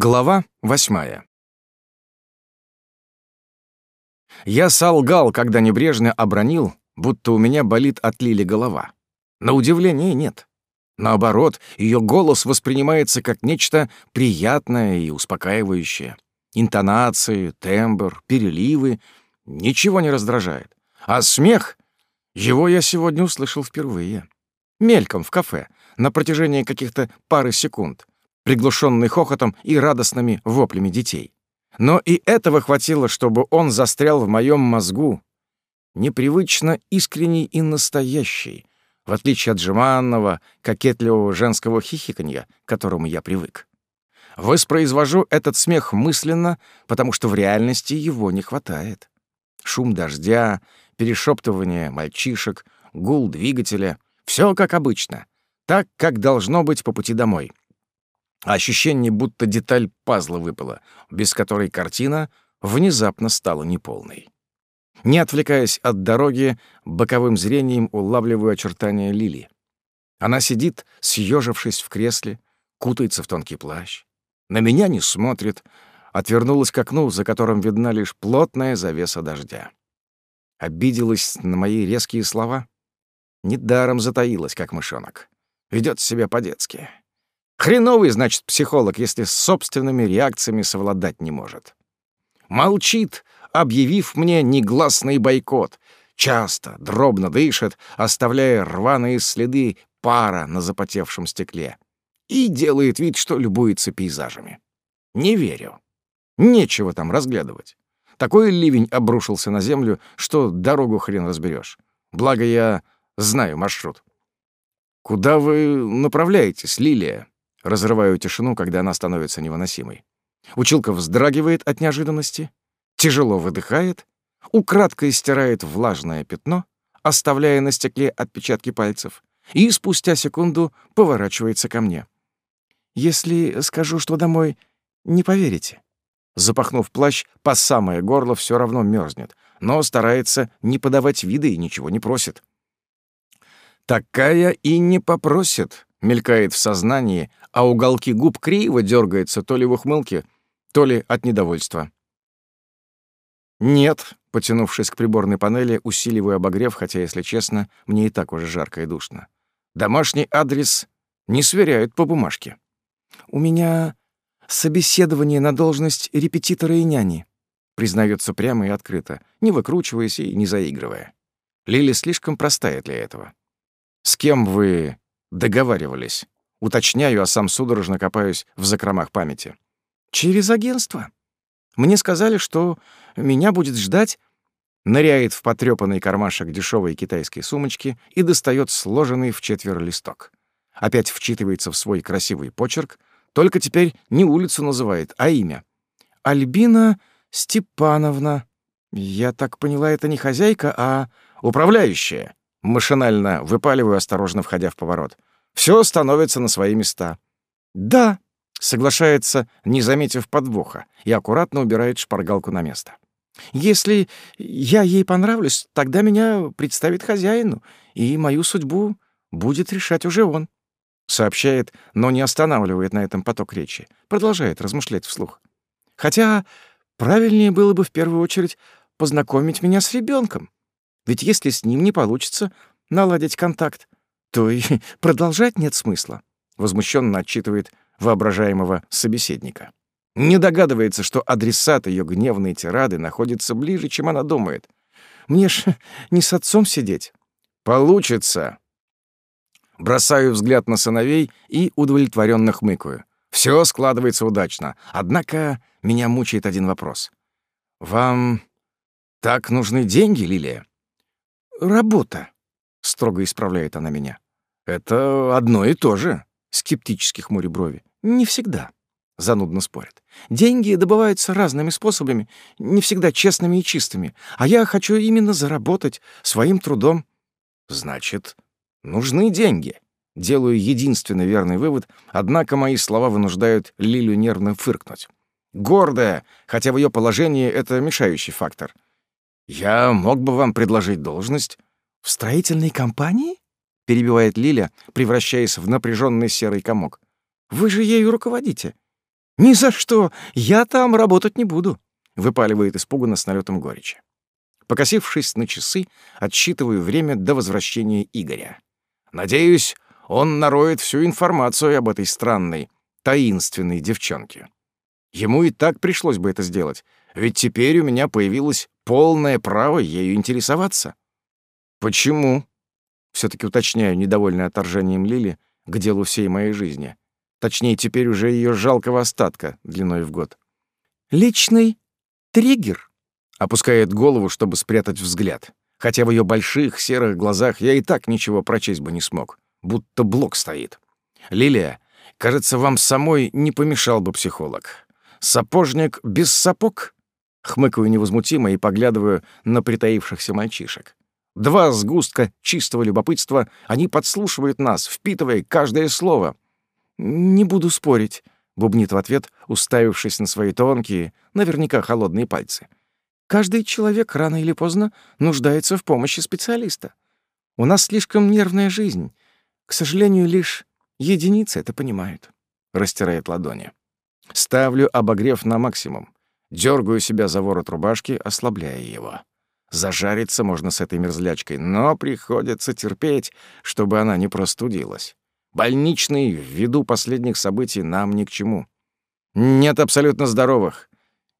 Глава восьмая. Я солгал, когда небрежно обронил, будто у меня болит от Лили голова. На удивление нет. Наоборот, ее голос воспринимается как нечто приятное и успокаивающее. Интонации, тембр, переливы — ничего не раздражает. А смех — его я сегодня услышал впервые. Мельком в кафе, на протяжении каких-то пары секунд — приглушенный хохотом и радостными воплями детей. Но и этого хватило, чтобы он застрял в моем мозгу, непривычно искренний и настоящий, в отличие от жеманного, кокетливого женского хихиканья, к которому я привык. Воспроизвожу этот смех мысленно, потому что в реальности его не хватает. Шум дождя, перешептывание мальчишек, гул двигателя — все как обычно, так, как должно быть по пути домой. Ощущение, будто деталь пазла выпала, без которой картина внезапно стала неполной. Не отвлекаясь от дороги, боковым зрением улавливаю очертания Лили. Она сидит, съежившись в кресле, кутается в тонкий плащ. На меня не смотрит, отвернулась к окну, за которым видна лишь плотная завеса дождя. Обиделась на мои резкие слова. Недаром затаилась, как мышонок. Ведет себя по-детски. Хреновый, значит, психолог, если с собственными реакциями совладать не может. Молчит, объявив мне негласный бойкот. Часто, дробно дышит, оставляя рваные следы пара на запотевшем стекле. И делает вид, что любуется пейзажами. Не верю. Нечего там разглядывать. Такой ливень обрушился на землю, что дорогу хрен разберешь. Благо я знаю маршрут. «Куда вы направляетесь, Лилия?» Разрываю тишину, когда она становится невыносимой. Училка вздрагивает от неожиданности, тяжело выдыхает, украдкой стирает влажное пятно, оставляя на стекле отпечатки пальцев, и спустя секунду поворачивается ко мне. «Если скажу, что домой, не поверите». Запахнув плащ, по самое горло все равно мерзнет, но старается не подавать вида и ничего не просит. «Такая и не попросит», мелькает в сознании, а уголки губ криво дергаются то ли в ухмылке, то ли от недовольства. «Нет», — потянувшись к приборной панели, усиливаю обогрев, хотя, если честно, мне и так уже жарко и душно. Домашний адрес не сверяют по бумажке. «У меня собеседование на должность репетитора и няни», признается прямо и открыто, не выкручиваясь и не заигрывая. Лили слишком простая для этого. «С кем вы Договаривались. Уточняю, а сам судорожно копаюсь в закромах памяти. Через агентство. Мне сказали, что меня будет ждать ныряет в потрёпанный кармашек дешевой китайской сумочки и достает сложенный в четверо листок. Опять вчитывается в свой красивый почерк, только теперь не улицу называет, а имя. Альбина Степановна. Я так поняла, это не хозяйка, а управляющая. Машинально выпаливаю, осторожно входя в поворот. Все становится на свои места. «Да», — соглашается, не заметив подвоха, и аккуратно убирает шпаргалку на место. «Если я ей понравлюсь, тогда меня представит хозяину, и мою судьбу будет решать уже он», — сообщает, но не останавливает на этом поток речи, продолжает размышлять вслух. «Хотя правильнее было бы в первую очередь познакомить меня с ребенком. Ведь если с ним не получится наладить контакт, то и продолжать нет смысла», — возмущенно отчитывает воображаемого собеседника. Не догадывается, что адресат ее гневной тирады находится ближе, чем она думает. «Мне ж не с отцом сидеть». «Получится!» Бросаю взгляд на сыновей и удовлетворенно хмыкаю. Все складывается удачно. Однако меня мучает один вопрос. «Вам так нужны деньги, Лилия?» «Работа», — строго исправляет она меня. «Это одно и то же», — скептически хмурю брови. «Не всегда», — занудно спорит. «Деньги добываются разными способами, не всегда честными и чистыми, а я хочу именно заработать своим трудом». «Значит, нужны деньги», — делаю единственный верный вывод, однако мои слова вынуждают Лилю нервно фыркнуть. Гордая, хотя в ее положении это мешающий фактор — «Я мог бы вам предложить должность». «В строительной компании?» — перебивает Лиля, превращаясь в напряженный серый комок. «Вы же ею руководите». «Ни за что! Я там работать не буду!» — выпаливает испуганно с налетом горечи. Покосившись на часы, отсчитываю время до возвращения Игоря. Надеюсь, он нароет всю информацию об этой странной, таинственной девчонке. Ему и так пришлось бы это сделать, ведь теперь у меня появилось полное право ею интересоваться. Почему? все таки уточняю, недовольный отторжением Лили к делу всей моей жизни. Точнее, теперь уже ее жалкого остатка длиной в год. «Личный триггер», — опускает голову, чтобы спрятать взгляд, хотя в ее больших серых глазах я и так ничего прочесть бы не смог, будто блок стоит. «Лилия, кажется, вам самой не помешал бы психолог. Сапожник без сапог?» Хмыкаю невозмутимо и поглядываю на притаившихся мальчишек. Два сгустка чистого любопытства, они подслушивают нас, впитывая каждое слово. «Не буду спорить», — бубнит в ответ, уставившись на свои тонкие, наверняка холодные пальцы. «Каждый человек рано или поздно нуждается в помощи специалиста. У нас слишком нервная жизнь. К сожалению, лишь единицы это понимают», — растирает ладони. Ставлю обогрев на максимум. Дергаю себя за ворот рубашки, ослабляя его. Зажариться можно с этой мерзлячкой, но приходится терпеть, чтобы она не простудилась. Больничный, ввиду последних событий, нам ни к чему. Нет абсолютно здоровых.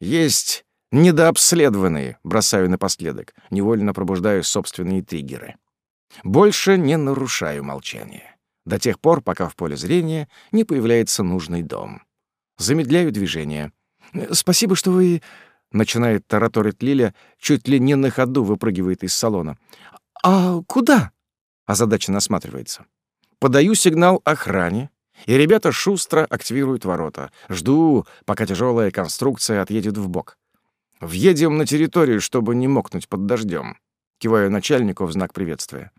Есть недообследованные, бросаю напоследок, невольно пробуждаю собственные триггеры. Больше не нарушаю молчание. До тех пор, пока в поле зрения не появляется нужный дом. Замедляю движение. «Спасибо, что вы Начинает тараторить Лиля, чуть ли не на ходу выпрыгивает из салона. «А куда?» — озадаченно осматривается. Подаю сигнал охране, и ребята шустро активируют ворота. Жду, пока тяжелая конструкция отъедет в бок. Въедем на территорию, чтобы не мокнуть под дождем. Киваю начальнику в знак приветствия.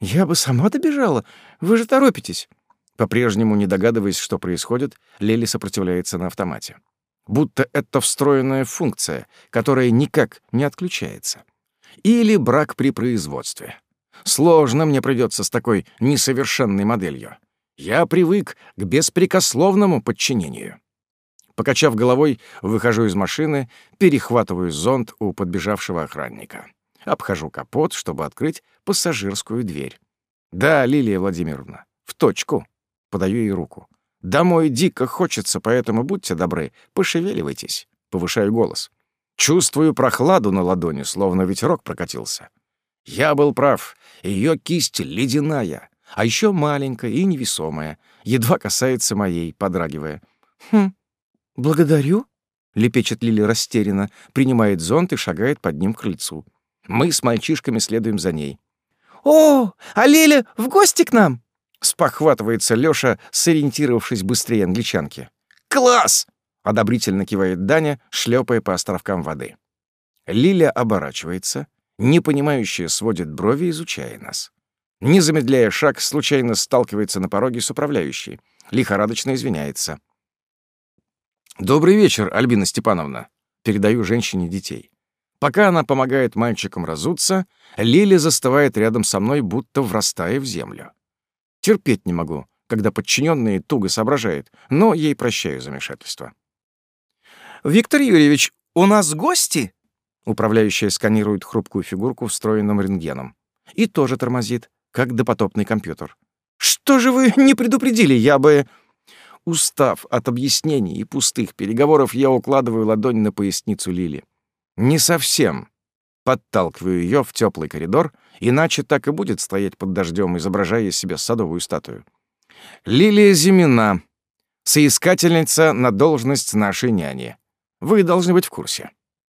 «Я бы сама добежала. Вы же торопитесь». По-прежнему, не догадываясь, что происходит, Лили сопротивляется на автомате будто это встроенная функция, которая никак не отключается. Или брак при производстве. Сложно мне придется с такой несовершенной моделью. Я привык к беспрекословному подчинению. Покачав головой, выхожу из машины, перехватываю зонт у подбежавшего охранника. Обхожу капот, чтобы открыть пассажирскую дверь. «Да, Лилия Владимировна, в точку». Подаю ей руку. Домой дико хочется, поэтому будьте добры, пошевеливайтесь. Повышаю голос. Чувствую прохладу на ладони, словно ветерок прокатился. Я был прав. Ее кисть ледяная, а еще маленькая и невесомая, едва касается моей, подрагивая. «Хм, благодарю», — лепечет Лили растерянно, принимает зонт и шагает под ним к крыльцу. Мы с мальчишками следуем за ней. «О, а Лиля в гости к нам!» Спохватывается Лёша, сориентировавшись быстрее англичанки. «Класс!» — одобрительно кивает Даня, шлепая по островкам воды. Лиля оборачивается, непонимающе сводит брови, изучая нас. Не замедляя шаг, случайно сталкивается на пороге с управляющей. Лихорадочно извиняется. «Добрый вечер, Альбина Степановна», — передаю женщине детей. Пока она помогает мальчикам разуться, Лиля застывает рядом со мной, будто врастая в землю. Терпеть не могу, когда подчиненные туго соображают, но ей прощаю замешательство. «Виктор Юрьевич, у нас гости?» Управляющая сканирует хрупкую фигурку встроенным рентгеном. И тоже тормозит, как допотопный компьютер. «Что же вы не предупредили? Я бы...» Устав от объяснений и пустых переговоров, я укладываю ладонь на поясницу Лили. «Не совсем». Подталкиваю ее в теплый коридор Иначе так и будет стоять под дождем, изображая из себя садовую статую. Лилия Зимина, соискательница на должность нашей няни. Вы должны быть в курсе.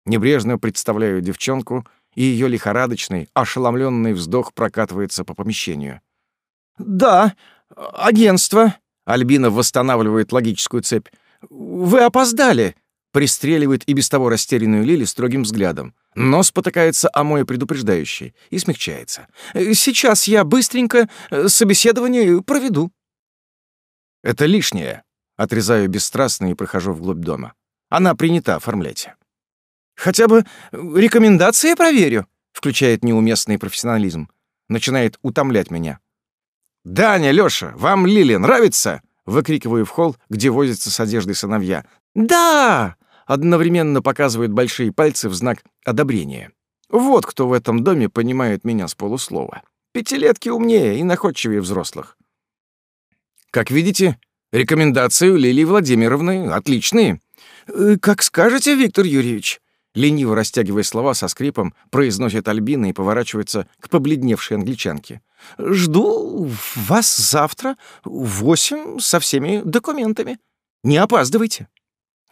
Небрежно представляю девчонку, и ее лихорадочный, ошеломленный вздох прокатывается по помещению. «Да, агентство», — Альбина восстанавливает логическую цепь. «Вы опоздали», — пристреливает и без того растерянную Лили строгим взглядом но спотыкается о мой предупреждающий и смягчается. «Сейчас я быстренько э, собеседование проведу». «Это лишнее», — отрезаю бесстрастно и прохожу вглубь дома. «Она принята, оформляйте». «Хотя бы рекомендации проверю», — включает неуместный профессионализм. Начинает утомлять меня. «Даня, Лёша, вам Лили нравится?» выкрикиваю в холл, где возятся с одеждой сыновья. «Да!» — одновременно показывают большие пальцы в знак одобрения. Вот кто в этом доме понимает меня с полуслова. Пятилетки умнее и находчивее взрослых. Как видите, рекомендации у Лилии Владимировны отличные. «Э, «Как скажете, Виктор Юрьевич», лениво растягивая слова со скрипом, произносит Альбина и поворачивается к побледневшей англичанке. «Жду вас завтра в восемь со всеми документами. Не опаздывайте».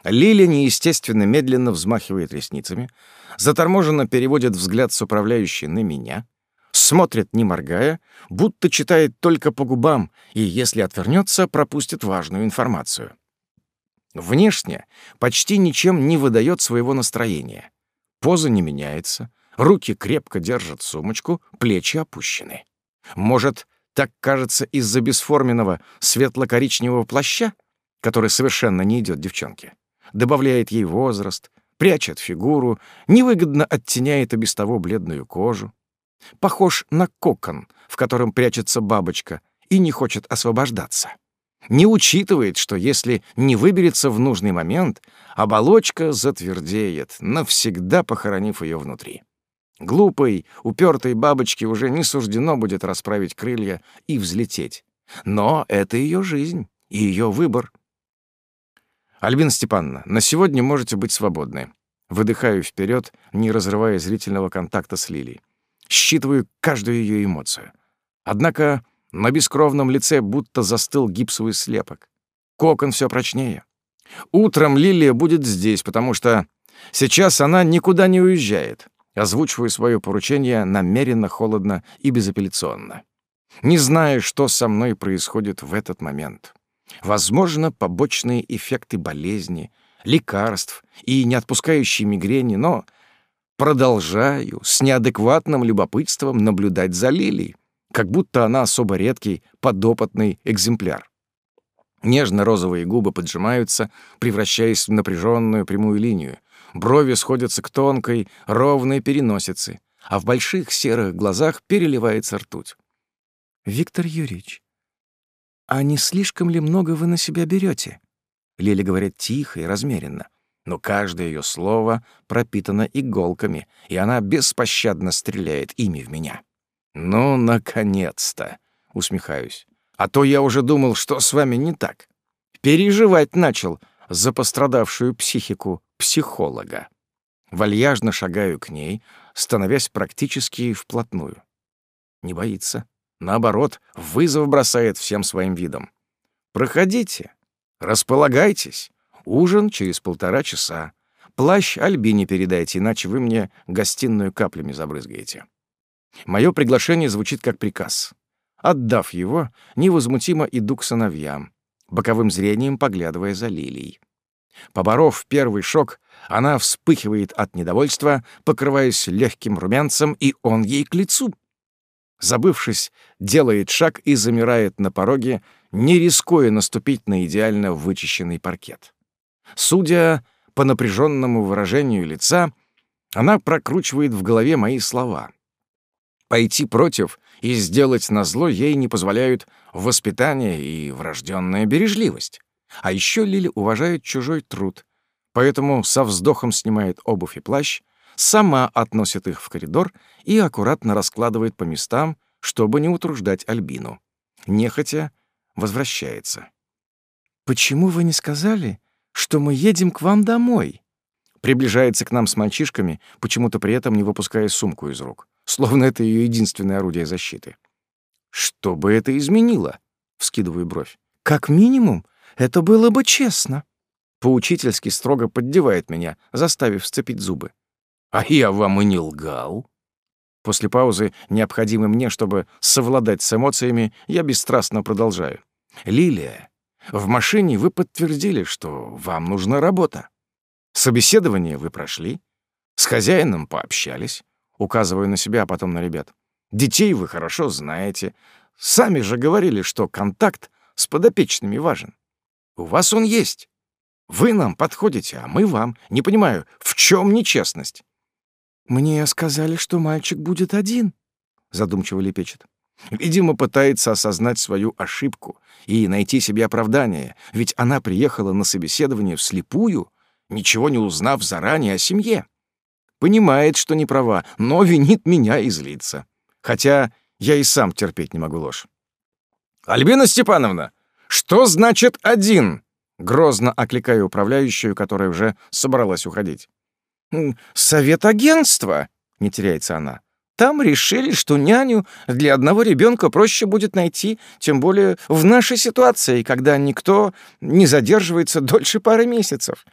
Лиля неестественно медленно взмахивает ресницами, заторможенно переводит взгляд с управляющей на меня, смотрит, не моргая, будто читает только по губам и, если отвернется, пропустит важную информацию. Внешне почти ничем не выдает своего настроения. Поза не меняется, руки крепко держат сумочку, плечи опущены. Может, так кажется из-за бесформенного светло-коричневого плаща, который совершенно не идет девчонке, добавляет ей возраст, прячет фигуру, невыгодно оттеняет и без того бледную кожу. Похож на кокон, в котором прячется бабочка, и не хочет освобождаться не учитывает, что если не выберется в нужный момент, оболочка затвердеет, навсегда похоронив ее внутри. Глупой, упертой бабочке уже не суждено будет расправить крылья и взлететь. Но это ее жизнь и ее выбор. Альбина Степановна, на сегодня можете быть свободны. Выдыхаю вперед, не разрывая зрительного контакта с Лилией. Считываю каждую ее эмоцию. Однако на бескровном лице будто застыл гипсовый слепок. Кокон все прочнее. Утром Лилия будет здесь, потому что сейчас она никуда не уезжает. Озвучиваю свое поручение намеренно, холодно и безапелляционно. Не знаю, что со мной происходит в этот момент. Возможно, побочные эффекты болезни, лекарств и не отпускающей мигрени, но продолжаю с неадекватным любопытством наблюдать за Лилией как будто она особо редкий, подопытный экземпляр. Нежно-розовые губы поджимаются, превращаясь в напряженную прямую линию. Брови сходятся к тонкой, ровной переносице, а в больших серых глазах переливается ртуть. «Виктор Юрьевич, а не слишком ли много вы на себя берете? Лиля говорит тихо и размеренно, но каждое ее слово пропитано иголками, и она беспощадно стреляет ими в меня. «Ну, наконец-то!» — усмехаюсь. «А то я уже думал, что с вами не так. Переживать начал за пострадавшую психику психолога. Вальяжно шагаю к ней, становясь практически вплотную. Не боится. Наоборот, вызов бросает всем своим видом. «Проходите, располагайтесь. Ужин через полтора часа. Плащ Альбине передайте, иначе вы мне гостиную каплями забрызгаете». Мое приглашение звучит как приказ. Отдав его, невозмутимо иду к сыновьям, боковым зрением поглядывая за Лилией. Поборов первый шок, она вспыхивает от недовольства, покрываясь легким румянцем, и он ей к лицу. Забывшись, делает шаг и замирает на пороге, не рискуя наступить на идеально вычищенный паркет. Судя по напряженному выражению лица, она прокручивает в голове мои слова — Пойти против и сделать назло ей не позволяют воспитание и врожденная бережливость. А еще Лили уважает чужой труд, поэтому со вздохом снимает обувь и плащ, сама относит их в коридор и аккуратно раскладывает по местам, чтобы не утруждать Альбину. Нехотя возвращается. «Почему вы не сказали, что мы едем к вам домой?» Приближается к нам с мальчишками, почему-то при этом не выпуская сумку из рук словно это ее единственное орудие защиты. «Что бы это изменило?» — вскидываю бровь. «Как минимум, это было бы честно». Поучительски строго поддевает меня, заставив сцепить зубы. «А я вам и не лгал». После паузы, необходимой мне, чтобы совладать с эмоциями, я бесстрастно продолжаю. «Лилия, в машине вы подтвердили, что вам нужна работа. Собеседование вы прошли, с хозяином пообщались, Указываю на себя, а потом на ребят. Детей вы хорошо знаете. Сами же говорили, что контакт с подопечными важен. У вас он есть. Вы нам подходите, а мы вам. Не понимаю, в чем нечестность? Мне сказали, что мальчик будет один, задумчиво лепечет. Видимо, пытается осознать свою ошибку и найти себе оправдание, ведь она приехала на собеседование вслепую, ничего не узнав заранее о семье. Понимает, что не права, но винит меня и злится. Хотя я и сам терпеть не могу ложь. «Альбина Степановна, что значит один?» Грозно окликаю управляющую, которая уже собралась уходить. «Совет агентства», — не теряется она. «Там решили, что няню для одного ребенка проще будет найти, тем более в нашей ситуации, когда никто не задерживается дольше пары месяцев.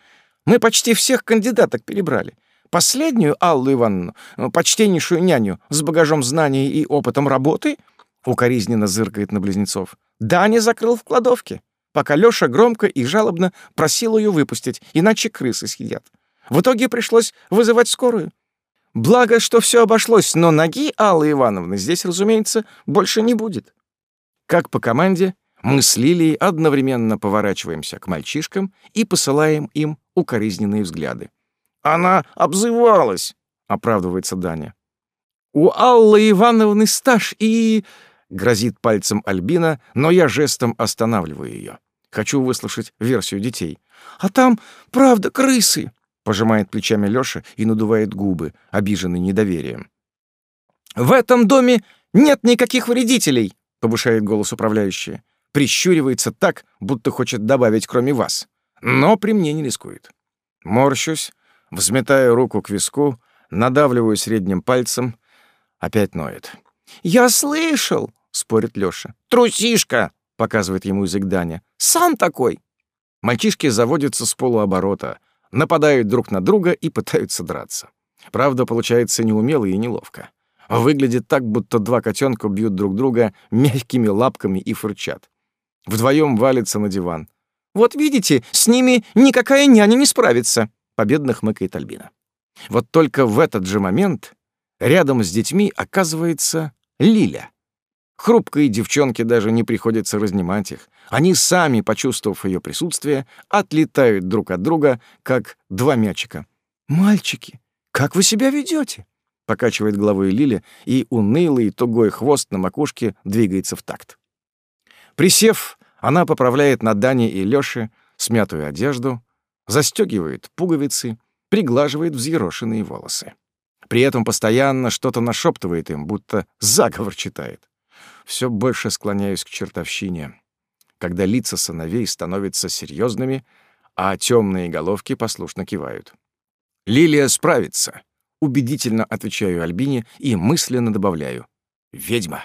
Мы почти всех кандидаток перебрали. Последнюю Аллу Ивановну, почтеннейшую няню с багажом знаний и опытом работы, укоризненно зыркает на близнецов, Даня закрыл в кладовке пока Лёша громко и жалобно просил ее выпустить, иначе крысы съедят. В итоге пришлось вызывать скорую. Благо, что все обошлось, но ноги Аллы Ивановны здесь, разумеется, больше не будет. Как по команде, мы с Лилией одновременно поворачиваемся к мальчишкам и посылаем им укоризненные взгляды. «Она обзывалась», — оправдывается Даня. «У Аллы Ивановны стаж и...» — грозит пальцем Альбина, но я жестом останавливаю ее. Хочу выслушать версию детей. «А там, правда, крысы!» — пожимает плечами Лёша и надувает губы, обиженный недоверием. «В этом доме нет никаких вредителей!» — повышает голос управляющая. Прищуривается так, будто хочет добавить кроме вас. Но при мне не рискует. Морщусь, взметаю руку к виску, надавливаю средним пальцем. Опять ноет. «Я слышал!» — спорит Лёша. «Трусишка!» показывает ему язык Даня. «Сам такой!» Мальчишки заводятся с полуоборота, нападают друг на друга и пытаются драться. Правда, получается неумело и неловко. Выглядит так, будто два котенка бьют друг друга мягкими лапками и фырчат. Вдвоем валится на диван. «Вот видите, с ними никакая няня не справится», — победно хмыкает Альбина. Вот только в этот же момент рядом с детьми оказывается Лиля. Хрупкой девчонке даже не приходится разнимать их. Они сами, почувствовав ее присутствие, отлетают друг от друга, как два мячика. «Мальчики, как вы себя ведете? покачивает головой Лиля, и унылый тугой хвост на макушке двигается в такт. Присев, она поправляет на Дане и Лёше смятую одежду, застегивает пуговицы, приглаживает взъерошенные волосы. При этом постоянно что-то нашептывает им, будто заговор читает все больше склоняюсь к чертовщине, когда лица сыновей становятся серьезными, а темные головки послушно кивают. «Лилия справится», — убедительно отвечаю Альбине и мысленно добавляю. «Ведьма».